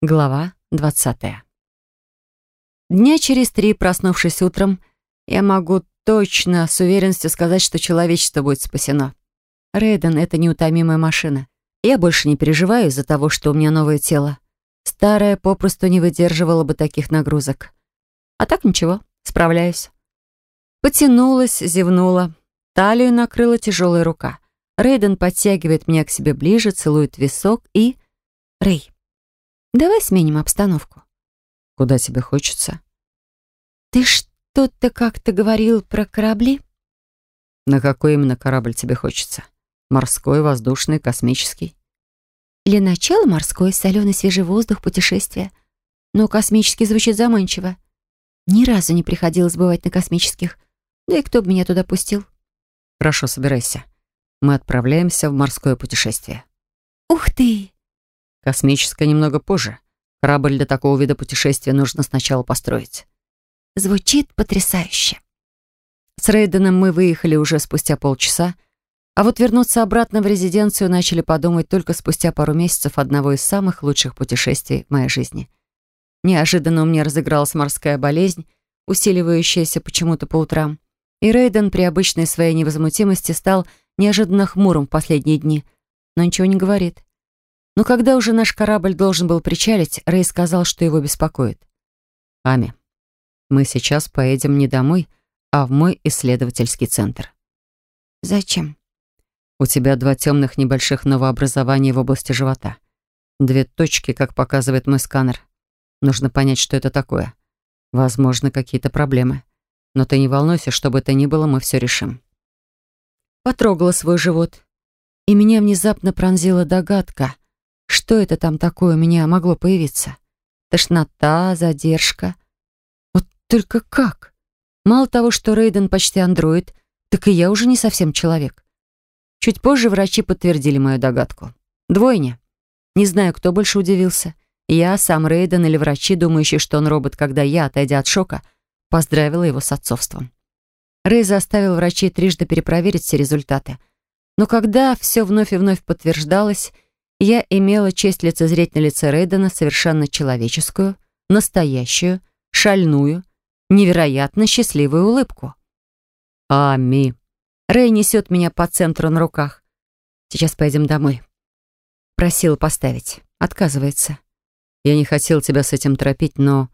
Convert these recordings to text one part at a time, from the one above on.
Глава 20. Дня через три, проснувшись утром, я могу точно с уверенностью сказать, что человечество будет спасено. Рейден — это неутомимая машина. Я больше не переживаю из-за того, что у меня новое тело. Старое попросту не выдерживало бы таких нагрузок. А так ничего, справляюсь. Потянулась, зевнула. Талию накрыла тяжелая рука. Рейден подтягивает меня к себе ближе, целует висок и... Рей, Давай сменим обстановку. Куда тебе хочется? Ты что-то как-то говорил про корабли? На какой именно корабль тебе хочется? Морской, воздушный, космический? Для начала морской, соленый свежий воздух, путешествие. Но космический звучит заманчиво. Ни разу не приходилось бывать на космических. Да и кто бы меня туда пустил? Хорошо, собирайся. Мы отправляемся в морское путешествие. Ух ты! Космическое немного позже. Корабль для такого вида путешествия нужно сначала построить. Звучит потрясающе. С Рейденом мы выехали уже спустя полчаса, а вот вернуться обратно в резиденцию начали подумать только спустя пару месяцев одного из самых лучших путешествий в моей жизни. Неожиданно у меня разыгралась морская болезнь, усиливающаяся почему-то по утрам, и Рейден при обычной своей невозмутимости стал неожиданно хмурым в последние дни, но ничего не говорит. Но когда уже наш корабль должен был причалить, Рэй сказал, что его беспокоит. «Ами, мы сейчас поедем не домой, а в мой исследовательский центр». «Зачем?» «У тебя два темных небольших новообразования в области живота. Две точки, как показывает мой сканер. Нужно понять, что это такое. Возможно, какие-то проблемы. Но ты не волнуйся, что бы то ни было, мы все решим». Потрогала свой живот, и меня внезапно пронзила догадка — что это там такое у меня могло появиться? Тошнота, задержка. Вот только как? Мало того, что Рейден почти андроид, так и я уже не совсем человек. Чуть позже врачи подтвердили мою догадку. Двойня. Не знаю, кто больше удивился. Я, сам Рейден или врачи, думающие, что он робот, когда я, отойдя от шока, поздравила его с отцовством. Рей заставил врачей трижды перепроверить все результаты. Но когда все вновь и вновь подтверждалось, я имела честь лицезреть на лице Рейдена совершенно человеческую, настоящую, шальную, невероятно счастливую улыбку. «Ами!» Рэй несет меня по центру на руках. «Сейчас поедем домой». Просил поставить. Отказывается. «Я не хотел тебя с этим торопить, но...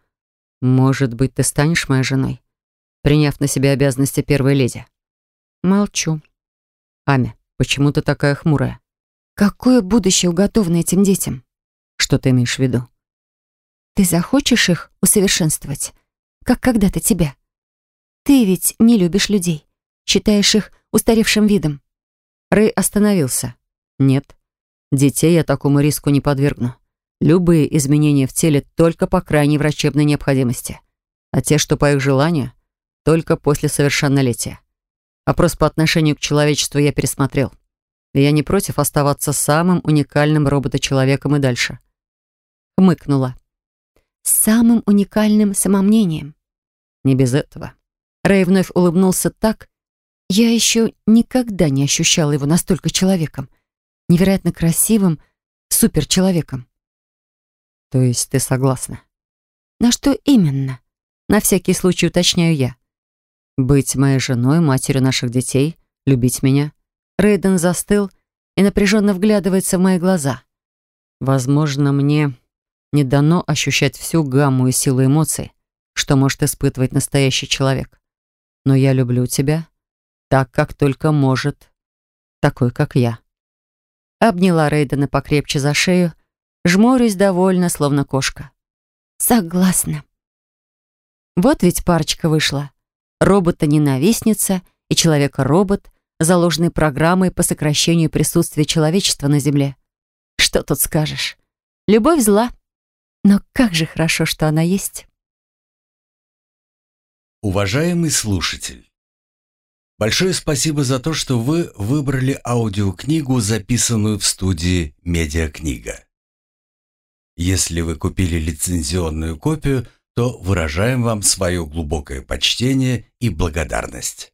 Может быть, ты станешь моей женой, приняв на себя обязанности первой леди?» Молчу. «Ами, почему ты такая хмурая?» Какое будущее уготовано этим детям? Что ты имеешь в виду? Ты захочешь их усовершенствовать, как когда-то тебя. Ты ведь не любишь людей, считаешь их устаревшим видом. Рэй остановился. Нет, детей я такому риску не подвергну. Любые изменения в теле только по крайней врачебной необходимости. А те, что по их желанию, только после совершеннолетия. Вопрос по отношению к человечеству я пересмотрел и я не против оставаться самым уникальным робота-человеком и дальше. Хмыкнула. Самым уникальным самомнением. Не без этого. Рэй вновь улыбнулся так. Я еще никогда не ощущала его настолько человеком. Невероятно красивым суперчеловеком. То есть ты согласна? На что именно? На всякий случай уточняю я. Быть моей женой, матерью наших детей, любить меня — Рейден застыл и напряженно вглядывается в мои глаза. Возможно, мне не дано ощущать всю гамму и силу эмоций, что может испытывать настоящий человек. Но я люблю тебя так, как только может, такой, как я. Обняла Рейдена покрепче за шею, жмурюсь довольно, словно кошка. Согласна. Вот ведь парочка вышла. Робота-ненавистница и человека-робот, заложенной программой по сокращению присутствия человечества на Земле. Что тут скажешь? Любовь зла. Но как же хорошо, что она есть. Уважаемый слушатель, большое спасибо за то, что вы выбрали аудиокнигу, записанную в студии «Медиакнига». Если вы купили лицензионную копию, то выражаем вам свое глубокое почтение и благодарность.